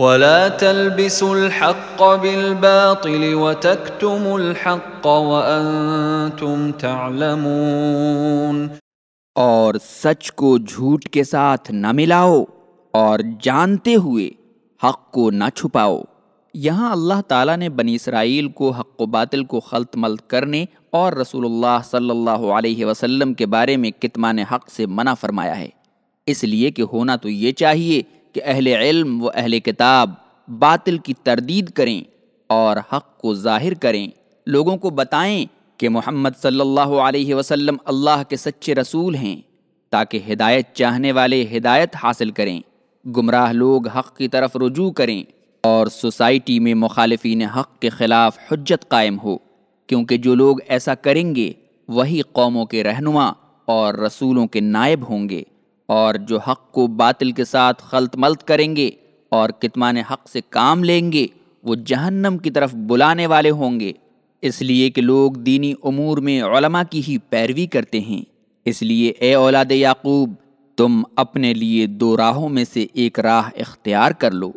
ولا تلبسوا الحق بالباطل وتكتموا الحق وانتم تعلمون اور سچ کو جھوٹ کے ساتھ نہ ملاؤ اور جانتے ہوئے حق کو نہ چھپاؤ۔ یہاں اللہ تعالیٰ نے بنی اسرائیل کو حق و باطل کو خلط ملت کرنے اور رسول اللہ صلی اللہ علیہ وسلم کے بارے میں کتمان حق سے منع فرمایا ہے۔ اس لیے کہ ہونا تو یہ چاہیے کہ اہل علم و اہل کتاب باطل کی تردید کریں اور حق کو ظاہر کریں۔ لوگوں کو بتائیں کہ محمد صلی اللہ علیہ وسلم اللہ کے سچے رسول ہیں تاکہ ہدایت چاہنے والے ہدایت حاصل کریں۔ گمراہ لوگ حق کی طرف رجوع کریں اور سوسائٹی میں مخالفین حق کے خلاف حجت قائم ہو۔ کیونکہ جو لوگ ایسا کریں گے، وہی قوموں کے رہنما اور رسولوں کے نائب ہوں گے۔ اور جو حق کو باطل کے ساتھ خلط ملت کریں گے اور کتمان حق سے کام لیں گے، وہ جہنم کی طرف بلانے والے ہوں گے۔ اس لیے کہ لوگ دینی امور میں علماء کی ہی پیروی کرتے ہیں۔ اس لیے اے اولاد یعقوب، تم اپنے لیے دو راہوں میں سے ایک راہ اختیار کر لو۔